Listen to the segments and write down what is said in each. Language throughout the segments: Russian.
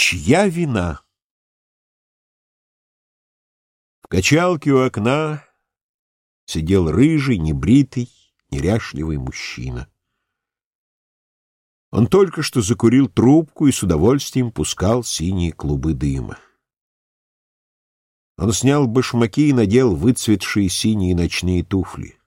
Чья вина? В качалке у окна сидел рыжий, небритый, неряшливый мужчина. Он только что закурил трубку и с удовольствием пускал синие клубы дыма. Он снял башмаки и надел выцветшие синие ночные туфли.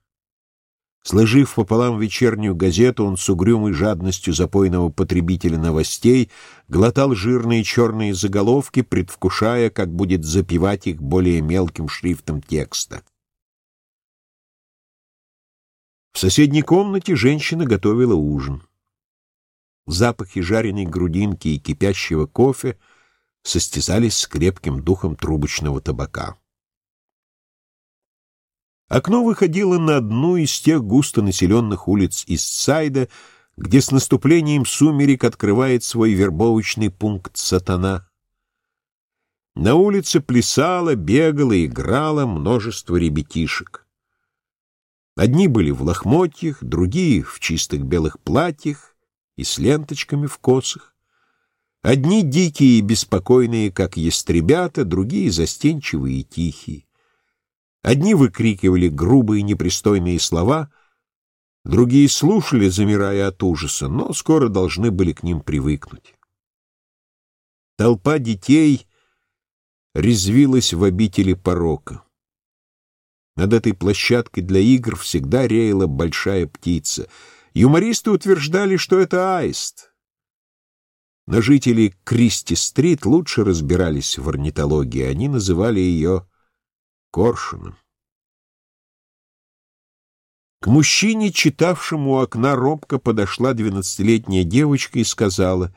Сложив пополам вечернюю газету, он с угрюмой жадностью запойного потребителя новостей глотал жирные черные заголовки, предвкушая, как будет запивать их более мелким шрифтом текста. В соседней комнате женщина готовила ужин. Запахи жареной грудинки и кипящего кофе состязались с крепким духом трубочного табака. Окно выходило на одну из тех густонаселенных улиц Истсайда, где с наступлением сумерек открывает свой вербовочный пункт сатана. На улице плясало, бегало, играло множество ребятишек. Одни были в лохмотьях, другие — в чистых белых платьях и с ленточками в косах. Одни дикие и беспокойные, как ястребята, другие застенчивые и тихие. Одни выкрикивали грубые непристойные слова, другие слушали, замирая от ужаса, но скоро должны были к ним привыкнуть. Толпа детей резвилась в обители порока. Над этой площадкой для игр всегда реяла большая птица. Юмористы утверждали, что это аист. Но жители Кристи-стрит лучше разбирались в орнитологии, они называли ее коршуном. К мужчине, читавшему у окна, робко подошла двенадцатилетняя девочка и сказала,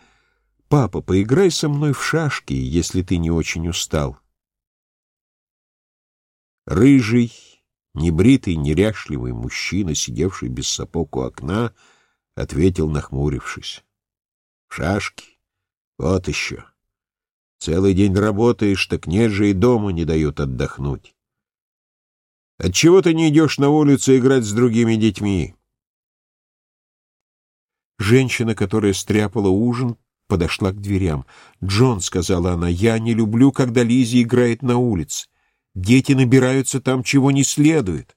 «Папа, поиграй со мной в шашки, если ты не очень устал». Рыжий, небритый, неряшливый мужчина, сидевший без сапог у окна, ответил, нахмурившись, «Шашки? Вот еще. Целый день работаешь, так нет же и дома не дают отдохнуть. Отчего ты не идешь на улицу играть с другими детьми? Женщина, которая стряпала ужин, подошла к дверям. «Джон», — сказала она, — «я не люблю, когда Лизи играет на улице. Дети набираются там, чего не следует».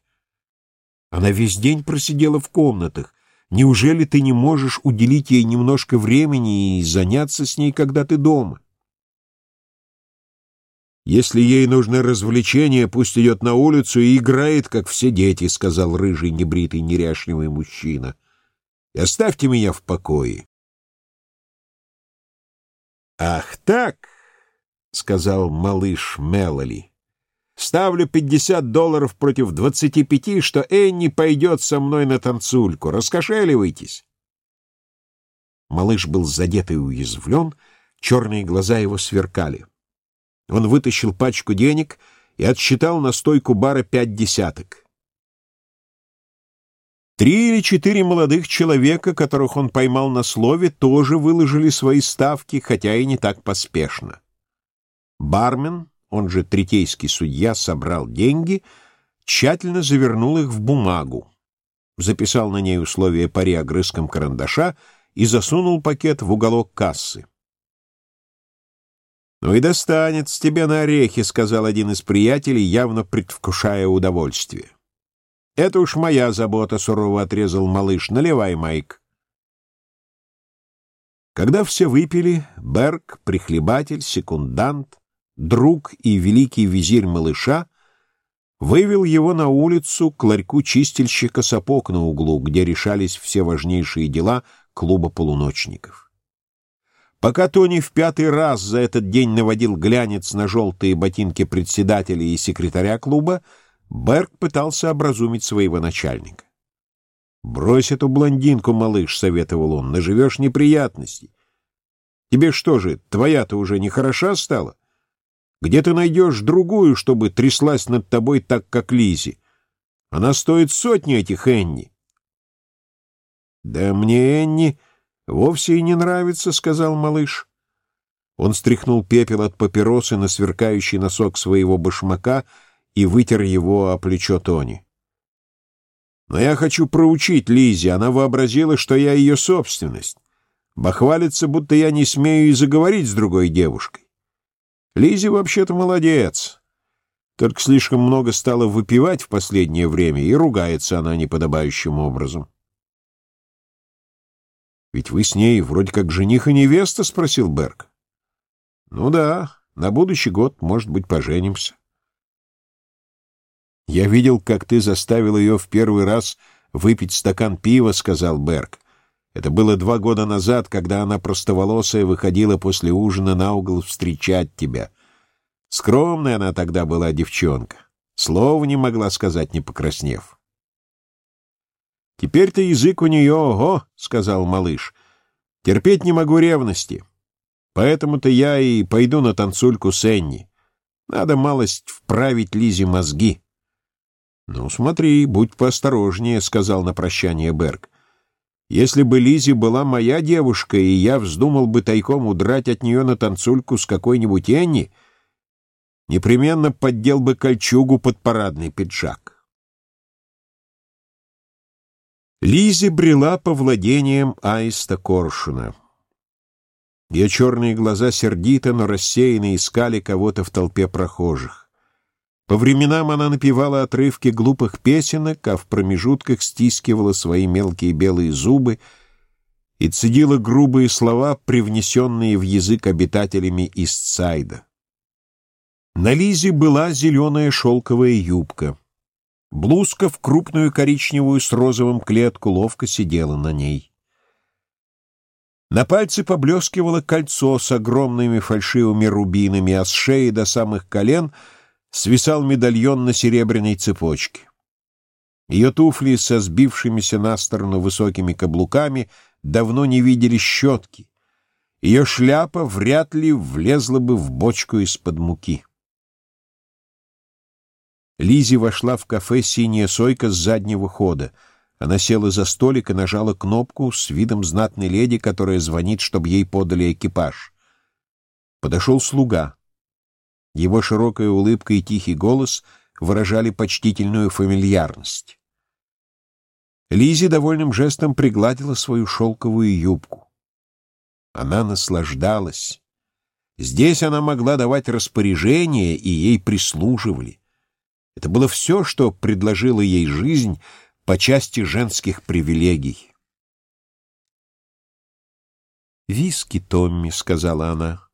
Она весь день просидела в комнатах. Неужели ты не можешь уделить ей немножко времени и заняться с ней, когда ты дома? Если ей нужны развлечения, пусть идет на улицу и играет, как все дети, — сказал рыжий, небритый, неряшливый мужчина. И оставьте меня в покое. Ах так, — сказал малыш Мелоли. Ставлю пятьдесят долларов против двадцати пяти, что Энни пойдет со мной на танцульку. Раскошеливайтесь. Малыш был задет и уязвлен, черные глаза его сверкали. Он вытащил пачку денег и отсчитал на стойку бара пять десяток. Три или четыре молодых человека, которых он поймал на слове, тоже выложили свои ставки, хотя и не так поспешно. Бармен, он же третейский судья, собрал деньги, тщательно завернул их в бумагу, записал на ней условия пари огрызком карандаша и засунул пакет в уголок кассы. «Ну и достанется тебе на орехи», — сказал один из приятелей, явно предвкушая удовольствие. «Это уж моя забота», — сурово отрезал малыш. «Наливай, Майк». Когда все выпили, Берг, прихлебатель, секундант, друг и великий визирь малыша вывел его на улицу к ларьку чистильщика сапог на углу, где решались все важнейшие дела клуба полуночников. Пока Тони в пятый раз за этот день наводил глянец на желтые ботинки председателя и секретаря клуба, Берг пытался образумить своего начальника. «Брось эту блондинку, малыш», — советовал он, — «наживешь неприятностей. Тебе что же, твоя-то уже не хороша стала? Где ты найдешь другую, чтобы тряслась над тобой так, как Лизи? Она стоит сотни этих Энни». «Да мне Энни «Вовсе и не нравится», — сказал малыш. Он стряхнул пепел от папиросы на сверкающий носок своего башмака и вытер его о плечо Тони. «Но я хочу проучить Лизи. Она вообразила, что я ее собственность. Бахвалится, будто я не смею и заговорить с другой девушкой. Лизи вообще-то молодец. Только слишком много стала выпивать в последнее время, и ругается она неподобающим образом. «Ведь вы с ней вроде как жених и невеста?» — спросил Берг. «Ну да, на будущий год, может быть, поженимся». «Я видел, как ты заставил ее в первый раз выпить стакан пива», — сказал Берг. «Это было два года назад, когда она простоволосая выходила после ужина на угол встречать тебя. Скромная она тогда была девчонка. Слова не могла сказать, не покраснев. «Теперь-то язык у нее, ого!» — сказал малыш. «Терпеть не могу ревности. Поэтому-то я и пойду на танцульку с Энни. Надо малость вправить Лизе мозги». «Ну, смотри, будь поосторожнее», — сказал на прощание Берг. «Если бы Лизи была моя девушка, и я вздумал бы тайком удрать от нее на танцульку с какой-нибудь Энни, — непременно поддел бы кольчугу под парадный пиджак. Лизи брела по владениям аиста Коршуна. Ее черные глаза сердито, но рассеянно искали кого-то в толпе прохожих. По временам она напевала отрывки глупых песенок, а в промежутках стискивала свои мелкие белые зубы и цедила грубые слова, привнесенные в язык обитателями Истсайда. На Лизе была зеленая шелковая юбка. Блузка в крупную коричневую с розовым клетку ловко сидела на ней. На пальце поблескивало кольцо с огромными фальшивыми рубинами, а с шеи до самых колен свисал медальон на серебряной цепочке. Ее туфли со сбившимися на сторону высокими каблуками давно не видели щетки. Ее шляпа вряд ли влезла бы в бочку из-под муки. Лизи вошла в кафе «Синяя сойка» с заднего хода. Она села за столик и нажала кнопку с видом знатной леди, которая звонит, чтобы ей подали экипаж. Подошел слуга. Его широкая улыбка и тихий голос выражали почтительную фамильярность. Лизи довольным жестом пригладила свою шелковую юбку. Она наслаждалась. Здесь она могла давать распоряжения, и ей прислуживали. Это было все, что предложила ей жизнь по части женских привилегий. «Виски, Томми», — сказала она.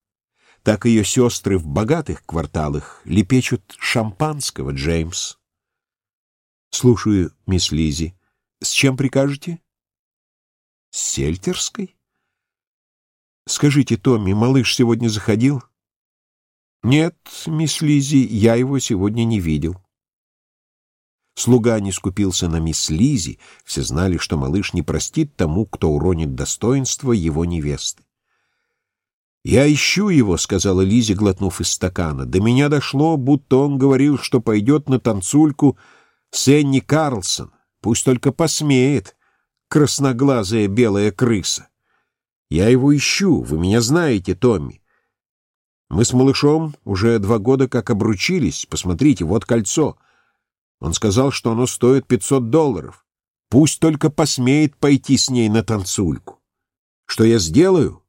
«Так ее сестры в богатых кварталах лепечут шампанского, Джеймс». «Слушаю, мисс Лизи. С чем прикажете?» «С сельтерской?» «Скажите, Томми, малыш сегодня заходил?» «Нет, мисс Лизи, я его сегодня не видел». Слуга не скупился на мисс Лизи, все знали, что малыш не простит тому, кто уронит достоинство его невесты. «Я ищу его», — сказала Лизи, глотнув из стакана. «До меня дошло, будто он говорил, что пойдет на танцульку с Энни Карлсон. Пусть только посмеет, красноглазая белая крыса. Я его ищу, вы меня знаете, Томми. Мы с малышом уже два года как обручились. Посмотрите, вот кольцо». Он сказал, что оно стоит 500 долларов. Пусть только посмеет пойти с ней на танцульку. Что я сделаю?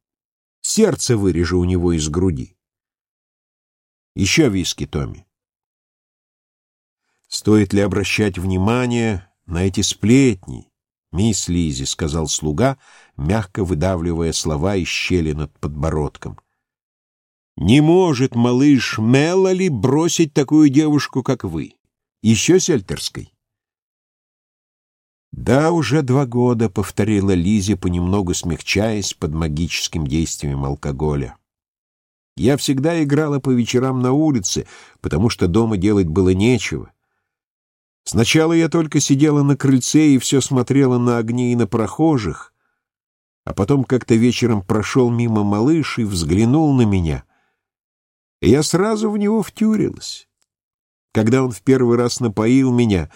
Сердце вырежу у него из груди. Еще виски, Томми. Стоит ли обращать внимание на эти сплетни? «Мисс Лизи», — сказал слуга, мягко выдавливая слова из щели над подбородком. «Не может малыш Меллали бросить такую девушку, как вы. Еще сельтерской?» «Да, уже два года», — повторила Лизи, понемногу смягчаясь под магическим действием алкоголя. «Я всегда играла по вечерам на улице, потому что дома делать было нечего. Сначала я только сидела на крыльце и все смотрела на огни и на прохожих, а потом как-то вечером прошел мимо малыш и взглянул на меня, и я сразу в него втюрилась». Когда он в первый раз напоил меня,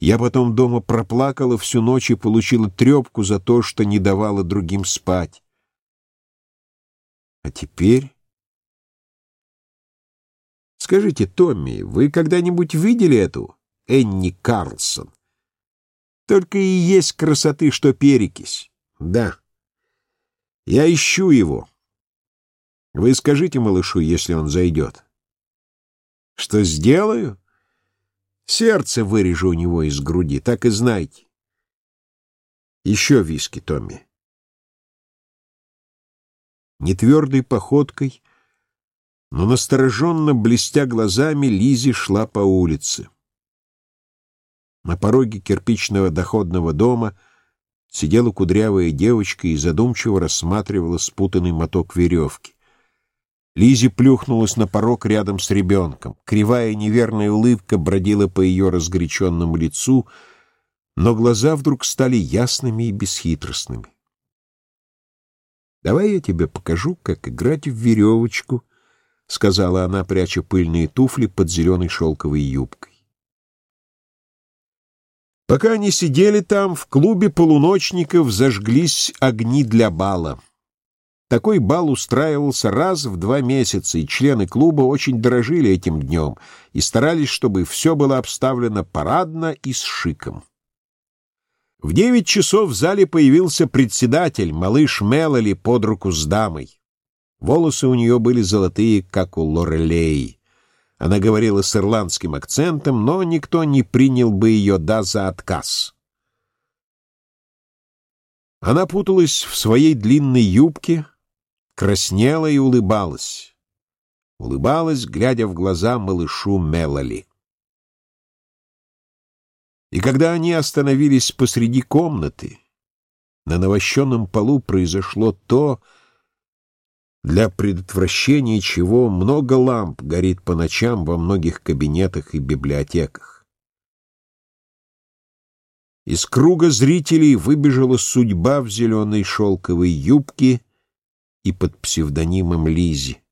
я потом дома проплакала всю ночь и получила трепку за то, что не давала другим спать. А теперь... Скажите, Томми, вы когда-нибудь видели эту Энни Карлсон? Только и есть красоты, что перекись. Да. Я ищу его. Вы скажите малышу, если он зайдет. Что сделаю? Сердце вырежу у него из груди, так и знайте. Еще виски, Томми. Нетвердой походкой, но настороженно блестя глазами, Лизи шла по улице. На пороге кирпичного доходного дома сидела кудрявая девочка и задумчиво рассматривала спутанный моток веревки. Лизи плюхнулась на порог рядом с ребенком. Кривая неверная улыбка бродила по ее разгоряченному лицу, но глаза вдруг стали ясными и бесхитростными. «Давай я тебе покажу, как играть в веревочку», — сказала она, пряча пыльные туфли под зеленой шелковой юбкой. Пока они сидели там, в клубе полуночников зажглись огни для бала. Такой бал устраивался раз в два месяца, и члены клуба очень дорожили этим днем и старались, чтобы все было обставлено парадно и с шиком. В девять часов в зале появился председатель, малыш Мелали, под руку с дамой. Волосы у нее были золотые, как у Лорелей. Она говорила с ирландским акцентом, но никто не принял бы ее «да» за отказ. Она путалась в своей длинной юбке, краснела и улыбалась. Улыбалась, глядя в глаза малышу Мелали. И когда они остановились посреди комнаты, на навощенном полу произошло то, для предотвращения чего много ламп горит по ночам во многих кабинетах и библиотеках. Из круга зрителей выбежала судьба в зеленой шелковой юбке и под псевдонимом Лизи.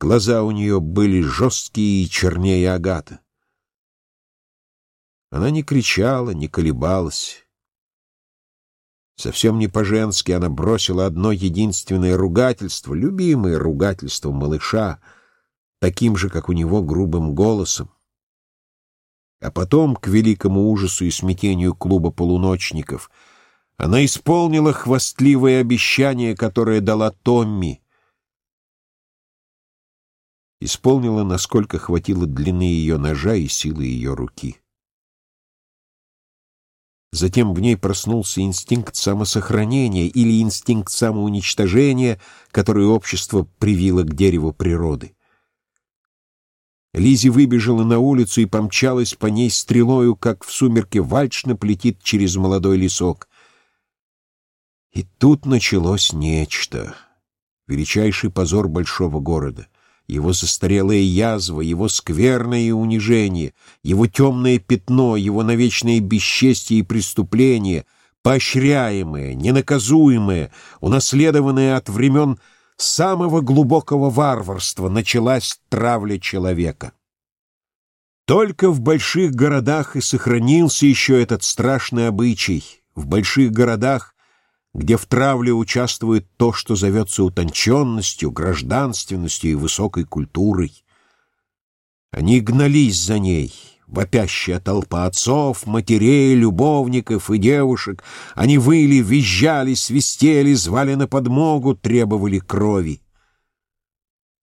Глаза у нее были жесткие и чернее агата. Она не кричала, не колебалась. Совсем не по-женски она бросила одно единственное ругательство, любимое ругательство малыша, таким же, как у него, грубым голосом. А потом, к великому ужасу и смятению клуба полуночников, она исполнила хвастливое обещание, которое дала Томми. Исполнила, насколько хватило длины ее ножа и силы ее руки. Затем в ней проснулся инстинкт самосохранения или инстинкт самоуничтожения, который общество привило к дереву природы. Лизи выбежала на улицу и помчалась по ней стрелою, как в сумерке вальшно плетит через молодой лесок. И тут началось нечто, величайший позор большого города — его застарелая язва, его скверное унижение, его темное пятно, его навечное бесчестие и преступление, поощряемое, ненаказуемое, унаследованное от времен самого глубокого варварства, началась травля человека. Только в больших городах и сохранился еще этот страшный обычай. В больших городах где в травле участвует то, что зовется утонченностью, гражданственностью и высокой культурой. Они гнались за ней, вопящая толпа отцов, матерей, любовников и девушек. Они выли, визжали, свистели, звали на подмогу, требовали крови.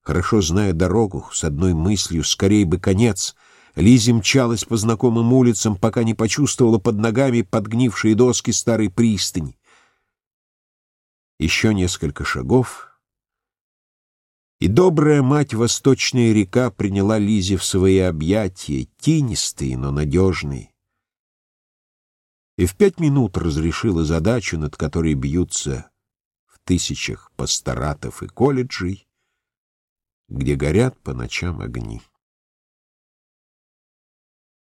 Хорошо зная дорогу, с одной мыслью, скорей бы конец, Лизи мчалась по знакомым улицам, пока не почувствовала под ногами подгнившие доски старой пристани. Еще несколько шагов, и добрая мать Восточная река приняла Лизе в свои объятия, тинистые, но надежные, и в пять минут разрешила задачу, над которой бьются в тысячах пасторатов и колледжей, где горят по ночам огни.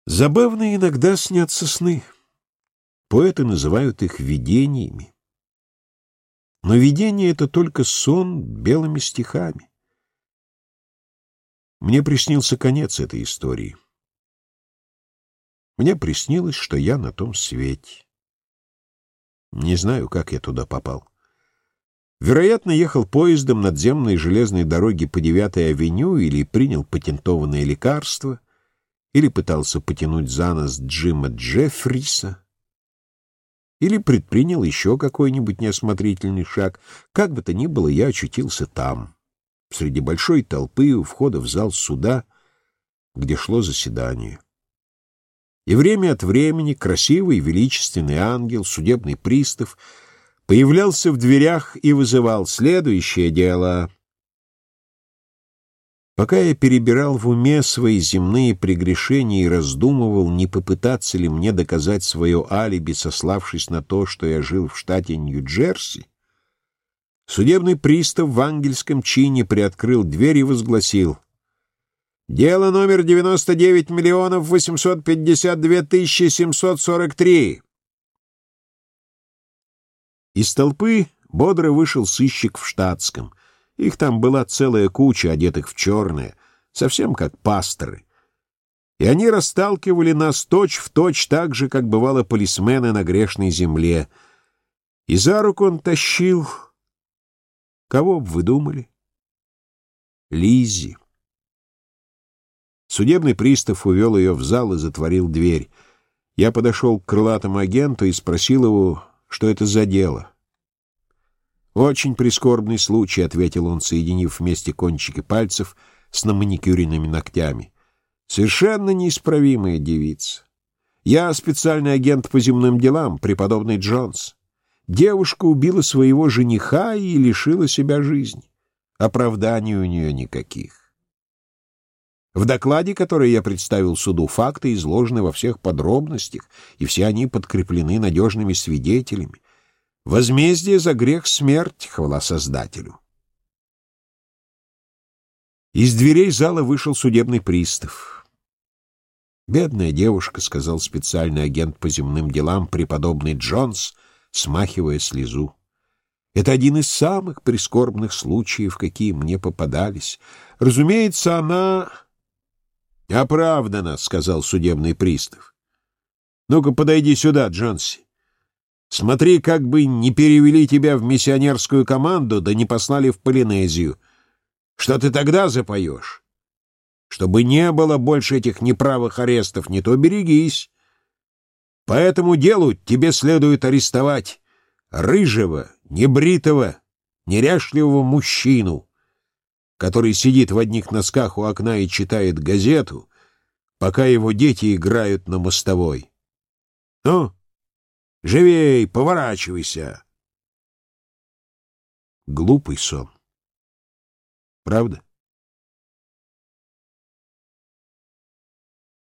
Забавно иногда снятся сны. Поэты называют их видениями. Но видение — это только сон белыми стихами. Мне приснился конец этой истории. Мне приснилось, что я на том свете. Не знаю, как я туда попал. Вероятно, ехал поездом надземной железной дороги по 9-й авеню или принял патентованное лекарство, или пытался потянуть за нос Джима Джеффриса. Или предпринял еще какой-нибудь неосмотрительный шаг. Как бы то ни было, я очутился там, среди большой толпы у входа в зал суда, где шло заседание. И время от времени красивый величественный ангел, судебный пристав, появлялся в дверях и вызывал следующее дело. Пока я перебирал в уме свои земные прегрешения и раздумывал, не попытаться ли мне доказать свое алиби, сославшись на то, что я жил в штате Нью-Джерси, судебный пристав в ангельском чине приоткрыл дверь и возгласил — Дело номер 99 миллионов 852 тысячи 743. Из толпы бодро вышел сыщик в штатском. Их там была целая куча, одетых в черное, совсем как пасторы. И они расталкивали нас точь-в-точь точь так же, как бывало полисмены на грешной земле. И за руку он тащил... Кого бы вы думали? Лизи. Судебный пристав увел ее в зал и затворил дверь. Я подошел к крылатому агенту и спросил его, что это за дело. «Очень прискорбный случай», — ответил он, соединив вместе кончики пальцев с наманикюренными ногтями. «Совершенно неисправимая девица. Я специальный агент по земным делам, преподобный Джонс. Девушка убила своего жениха и лишила себя жизни. Оправданий у нее никаких. В докладе, который я представил суду, факты изложены во всех подробностях, и все они подкреплены надежными свидетелями. Возмездие за грех — смерть, хвала Создателю. Из дверей зала вышел судебный пристав. «Бедная девушка», — сказал специальный агент по земным делам, преподобный Джонс, смахивая слезу. «Это один из самых прискорбных случаев, какие мне попадались. Разумеется, она...» «Оправдано», — сказал судебный пристав. «Ну-ка, подойди сюда, Джонси. Смотри, как бы не перевели тебя в миссионерскую команду, да не послали в Полинезию. Что ты тогда запоешь? Чтобы не было больше этих неправых арестов, не то берегись. По этому делу тебе следует арестовать рыжего, небритого, неряшливого мужчину, который сидит в одних носках у окна и читает газету, пока его дети играют на мостовой. Ну, живей, поворачивайся. Глупый сон. Правда?